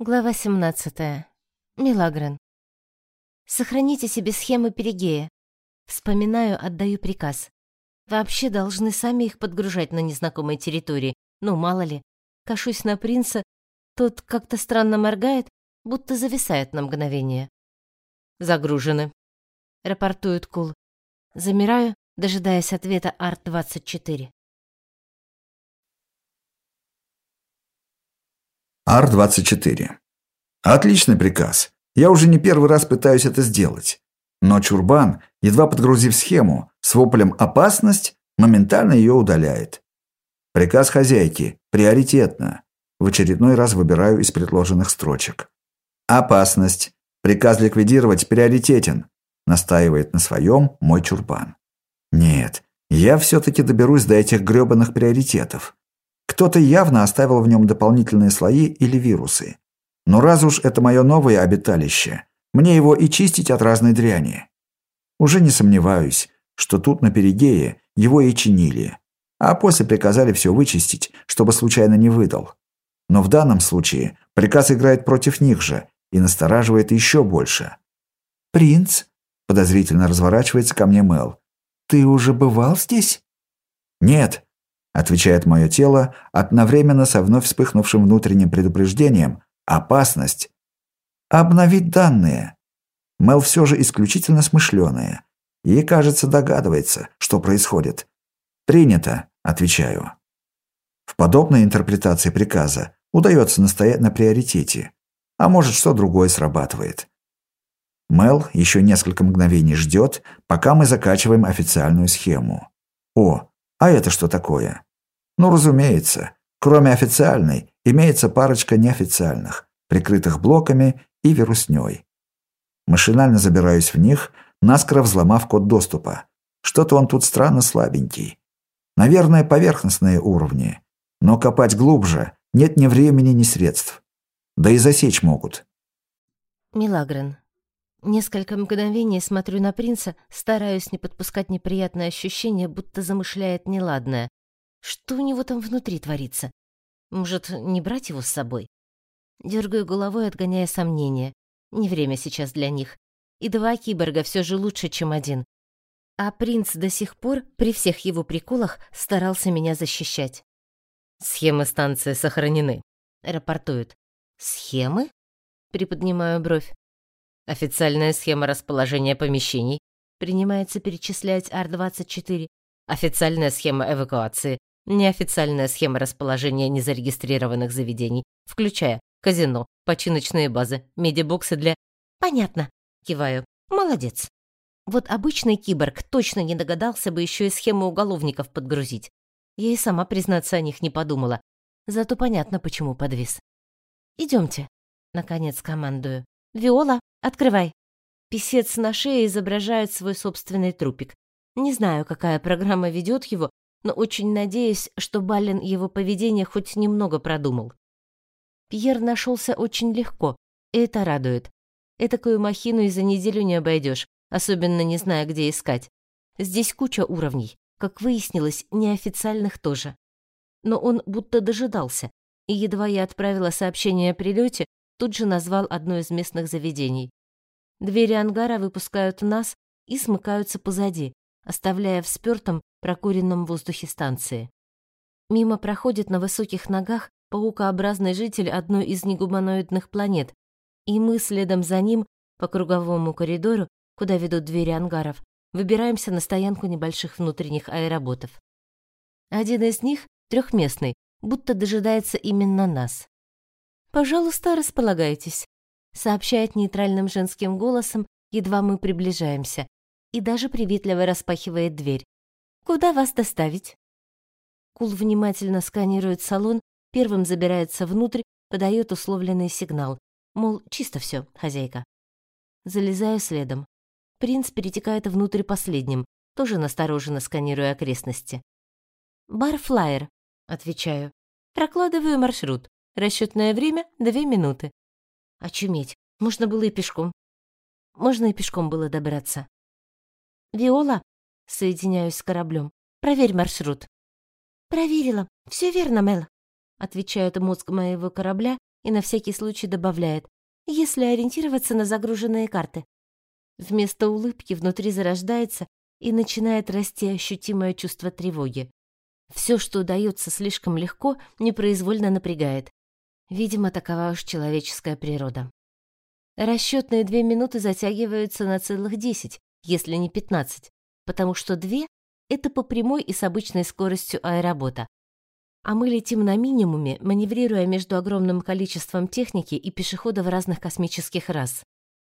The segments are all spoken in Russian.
Глава 17. Милагрен. Сохраните себе схемы Перигея. Вспоминаю, отдаю приказ. Вообще должны сами их подгружать на незнакомой территории. Ну, мало ли. Кашусь на принца, тот как-то странно моргает, будто зависает на мгновение. Загружены. Рапортует Кул. Замираю, дожидаясь ответа Арт-24. Ар-24. Отличный приказ. Я уже не первый раз пытаюсь это сделать. Но Чурбан, едва подгрузив схему, с воплем «опасность», моментально ее удаляет. Приказ хозяйки. Приоритетно. В очередной раз выбираю из предложенных строчек. «Опасность. Приказ ликвидировать приоритетен», настаивает на своем мой Чурбан. Нет, я все-таки доберусь до этих гребаных приоритетов. Кто-то явно оставил в нем дополнительные слои или вирусы. Но раз уж это мое новое обиталище, мне его и чистить от разной дряни. Уже не сомневаюсь, что тут на Перигее его и чинили, а после приказали все вычистить, чтобы случайно не выдал. Но в данном случае приказ играет против них же и настораживает еще больше. «Принц?» – подозрительно разворачивается ко мне Мел. «Ты уже бывал здесь?» «Нет», отвечает мое тело одновременно со вновь вспыхнувшим внутренним предупреждением «Опасность!» «Обновить данные!» Мел все же исключительно смышленая и, кажется, догадывается, что происходит. «Принято», — отвечаю. В подобной интерпретации приказа удается настоять на приоритете, а может, что другое срабатывает. Мел еще несколько мгновений ждет, пока мы закачиваем официальную схему. О, а это что такое? Ну, разумеется, кроме официальной, имеется парочка неофициальных, прикрытых блоками и вирусней. Машинально забираюсь в них, наскоро взломав код доступа. Что-то он тут странно слабенький. Наверное, поверхностные уровни. Но копать глубже нет ни времени, ни средств. Да и засечь могут. Милагрен. Несколько мгновений смотрю на принца, стараюсь не подпускать неприятное ощущение, будто замышляет неладное. Что у него там внутри творится? Может, не брать его с собой? Дергаю головой, отгоняя сомнения. Не время сейчас для них. И два киборга все же лучше, чем один. А принц до сих пор, при всех его приколах, старался меня защищать. «Схемы станции сохранены», — рапортует. «Схемы?» — приподнимаю бровь. Официальная схема расположения помещений принимается перечислять Ар-24. Официальная схема эвакуации, неофициальная схема расположения незарегистрированных заведений, включая казино, починочные базы, медиабоксы для... Понятно, киваю. Молодец. Вот обычный киборг точно не догадался бы еще и схему уголовников подгрузить. Я и сама, признаться, о них не подумала. Зато понятно, почему подвис. Идемте, наконец командую. Виола, Открывай. Писец на шее изображает свой собственный трупик. Не знаю, какая программа ведет его, но очень надеюсь, что Бален его поведение хоть немного продумал. Пьер нашелся очень легко, и это радует. Этакую махину и за неделю не обойдешь, особенно не зная, где искать. Здесь куча уровней, как выяснилось, неофициальных тоже. Но он будто дожидался, и едва я отправила сообщение о прилете, тут же назвал одно из местных заведений. Двери ангара выпускают нас и смыкаются позади, оставляя в спёртом, прокуренном воздухе станции. Мимо проходит на высоких ногах паукообразный житель одной из негуманоидных планет, и мы следом за ним по круговому коридору, куда ведут двери ангаров, выбираемся на стоянку небольших внутренних аэроботов. Один из них, трехместный, будто дожидается именно нас. «Пожалуйста, располагайтесь», — сообщает нейтральным женским голосом, едва мы приближаемся, и даже приветливо распахивает дверь. «Куда вас доставить?» Кул внимательно сканирует салон, первым забирается внутрь, подает условленный сигнал. Мол, чисто все, хозяйка. Залезаю следом. Принц перетекает внутрь последним, тоже настороженно сканируя окрестности. «Барфлайер», — отвечаю. «Прокладываю маршрут. Расчетное время — две минуты. Очуметь, можно было и пешком. Можно и пешком было добраться. «Виола?» — соединяюсь с кораблем. «Проверь маршрут». «Проверила. Все верно, Мел», — отвечает мозг моего корабля и на всякий случай добавляет «если ориентироваться на загруженные карты». Вместо улыбки внутри зарождается и начинает расти ощутимое чувство тревоги. Все, что удается слишком легко, непроизвольно напрягает. Видимо, такова уж человеческая природа. Расчетные две минуты затягиваются на целых десять, если не пятнадцать, потому что две — это по прямой и с обычной скоростью аэробота. А мы летим на минимуме, маневрируя между огромным количеством техники и пешеходов разных космических рас.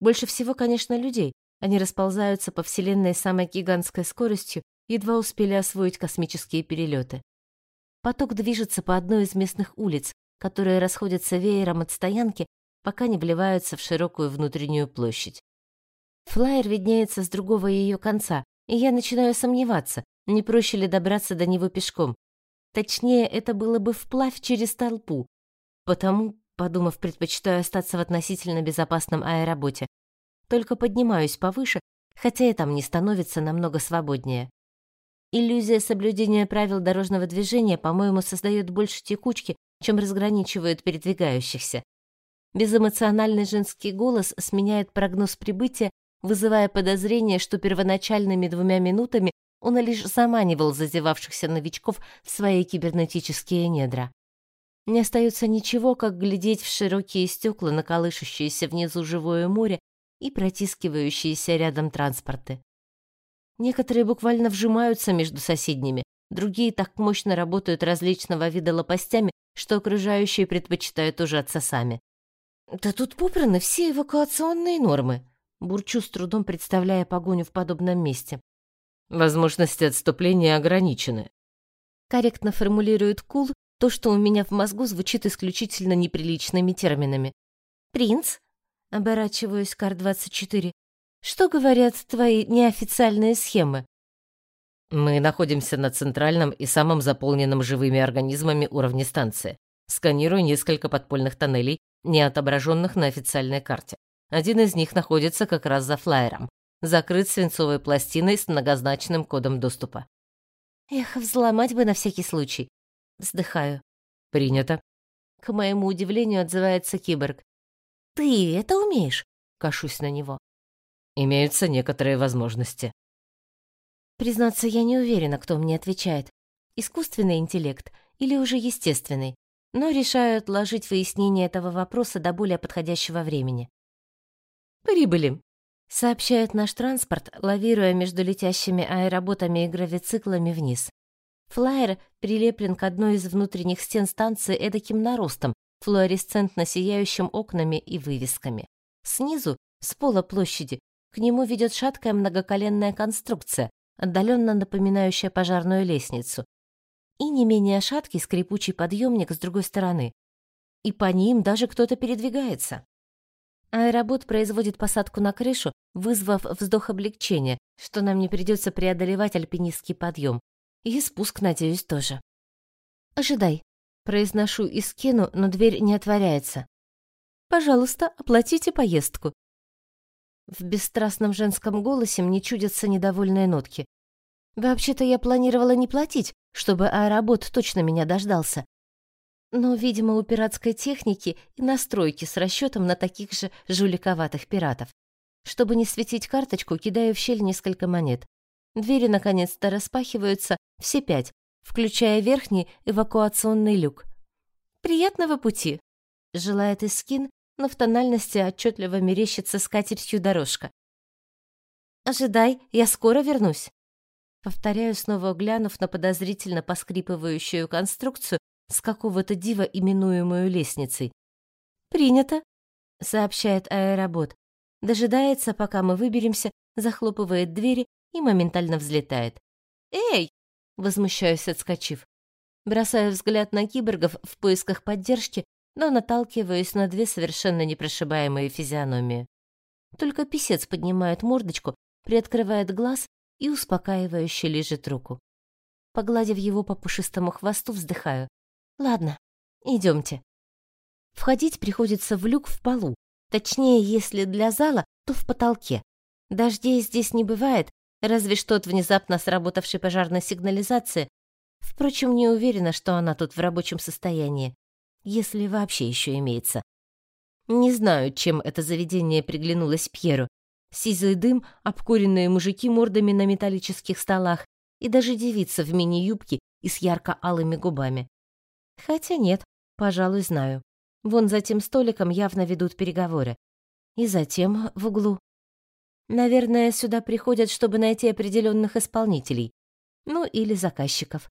Больше всего, конечно, людей. Они расползаются по Вселенной самой гигантской скоростью, едва успели освоить космические перелеты. Поток движется по одной из местных улиц, которые расходятся веером от стоянки пока не вливаются в широкую внутреннюю площадь. Флайер виднеется с другого ее конца, и я начинаю сомневаться, не проще ли добраться до него пешком. Точнее, это было бы вплавь через толпу. Потому, подумав, предпочитаю остаться в относительно безопасном аэроботе. Только поднимаюсь повыше, хотя и там не становится намного свободнее. Иллюзия соблюдения правил дорожного движения, по-моему, создает больше текучки, чем разграничивает передвигающихся. Безэмоциональный женский голос сменяет прогноз прибытия, вызывая подозрение, что первоначальными двумя минутами он лишь заманивал зазевавшихся новичков в свои кибернетические недра. Не остается ничего, как глядеть в широкие стекла на колышущееся внизу живое море и протискивающиеся рядом транспорты. Некоторые буквально вжимаются между соседними, другие так мощно работают различного вида лопастями, что окружающие предпочитают ужаться сами. «Да тут попраны все эвакуационные нормы», бурчу с трудом, представляя погоню в подобном месте. «Возможности отступления ограничены», корректно формулирует Кул то, что у меня в мозгу звучит исключительно неприличными терминами. «Принц?» — оборачиваюсь к Ар-24. «Что говорят твои неофициальные схемы?» «Мы находимся на центральном и самом заполненном живыми организмами уровне станции. Сканирую несколько подпольных тоннелей не отображенных на официальной карте. Один из них находится как раз за флайером, закрыт свинцовой пластиной с многозначным кодом доступа. Эх, взломать бы на всякий случай. Вздыхаю. Принято. К моему удивлению отзывается киборг. Ты это умеешь? Кашусь на него. Имеются некоторые возможности. Признаться, я не уверена, кто мне отвечает. Искусственный интеллект или уже естественный но решаю отложить выяснение этого вопроса до более подходящего времени. «Прибыли», — сообщает наш транспорт, лавируя между летящими аэроботами и гравициклами вниз. Флайер прилеплен к одной из внутренних стен станции эдаким наростом, флуоресцентно сияющим окнами и вывесками. Снизу, с пола площади, к нему ведет шаткая многоколенная конструкция, отдаленно напоминающая пожарную лестницу, и не менее шаткий скрипучий подъемник с другой стороны. И по ним даже кто-то передвигается. Аэробот производит посадку на крышу, вызвав вздох облегчения, что нам не придется преодолевать альпинистский подъем. И спуск, надеюсь, тоже. «Ожидай», — произношу и скину, но дверь не отворяется. «Пожалуйста, оплатите поездку». В бесстрастном женском голосе мне чудятся недовольные нотки. Вообще-то я планировала не платить, чтобы аэробот точно меня дождался. Но, видимо, у пиратской техники и настройки с расчетом на таких же жуликоватых пиратов. Чтобы не светить карточку, кидаю в щель несколько монет. Двери наконец-то распахиваются, все пять, включая верхний эвакуационный люк. «Приятного пути!» — желает Искин, но в тональности отчетливо мерещится скатертью дорожка. «Ожидай, я скоро вернусь!» Повторяю, снова глянув на подозрительно поскрипывающую конструкцию с какого-то дива, именуемую лестницей. «Принято», — сообщает аэробот. Дожидается, пока мы выберемся, захлопывает двери и моментально взлетает. «Эй!» — возмущаюсь, отскочив. Бросаю взгляд на киборгов в поисках поддержки, но наталкиваюсь на две совершенно непрошибаемые физиономии. Только писец поднимает мордочку, приоткрывает глаз и успокаивающе лежит руку. Погладив его по пушистому хвосту, вздыхаю. «Ладно, идемте». Входить приходится в люк в полу. Точнее, если для зала, то в потолке. Дождей здесь не бывает, разве что от внезапно сработавшей пожарной сигнализации. Впрочем, не уверена, что она тут в рабочем состоянии. если вообще еще имеется. Не знаю, чем это заведение приглянулось Пьеру. Сизый дым, обкуренные мужики мордами на металлических столах и даже девица в мини-юбке и с ярко-алыми губами. Хотя нет, пожалуй, знаю. Вон за тем столиком явно ведут переговоры. И затем в углу. Наверное, сюда приходят, чтобы найти определенных исполнителей. Ну, или заказчиков.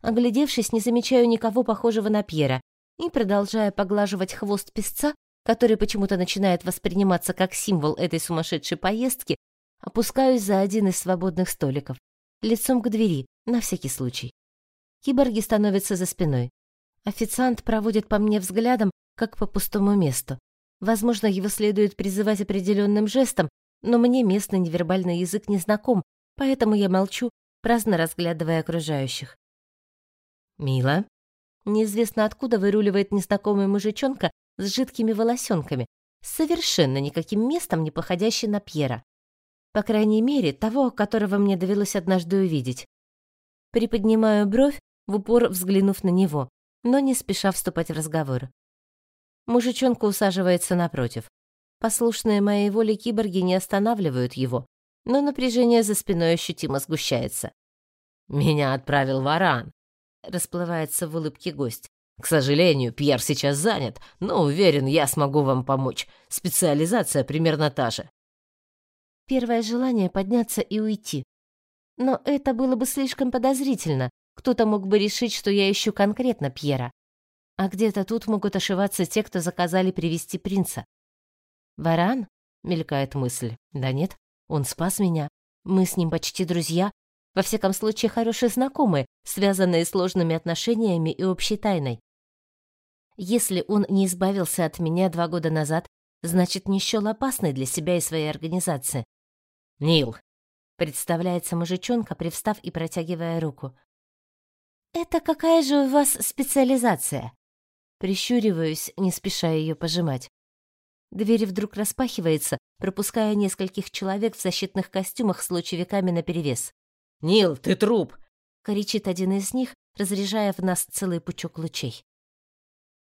Оглядевшись, не замечаю никого похожего на Пьера и, продолжая поглаживать хвост песца, который почему-то начинает восприниматься как символ этой сумасшедшей поездки, опускаюсь за один из свободных столиков, лицом к двери, на всякий случай. Киборги становятся за спиной. Официант проводит по мне взглядом, как по пустому месту. Возможно, его следует призывать определенным жестом, но мне местный невербальный язык не знаком, поэтому я молчу, праздно разглядывая окружающих. «Мила?» Неизвестно откуда выруливает незнакомый мужичонка с жидкими волосенками, совершенно никаким местом не походящий на Пьера. По крайней мере, того, которого мне довелось однажды увидеть. Приподнимаю бровь, в упор взглянув на него, но не спеша вступать в разговор. Мужичонка усаживается напротив. Послушные моей воле киборги не останавливают его, но напряжение за спиной ощутимо сгущается. «Меня отправил Варан», — расплывается в улыбке гость. К сожалению, Пьер сейчас занят, но уверен, я смогу вам помочь. Специализация примерно та же. Первое желание подняться и уйти. Но это было бы слишком подозрительно. Кто-то мог бы решить, что я ищу конкретно Пьера. А где-то тут могут ошиваться те, кто заказали привести принца. «Варан?» — мелькает мысль. «Да нет, он спас меня. Мы с ним почти друзья. Во всяком случае, хорошие знакомые, связанные сложными отношениями и общей тайной. Если он не избавился от меня два года назад, значит, не счёл опасной для себя и своей организации. «Нил!» — представляется мужичонка, привстав и протягивая руку. «Это какая же у вас специализация?» Прищуриваюсь, не спеша ее пожимать. Дверь вдруг распахивается, пропуская нескольких человек в защитных костюмах с лучевиками наперевес. «Нил, ты труп!» — кричит один из них, разряжая в нас целый пучок лучей.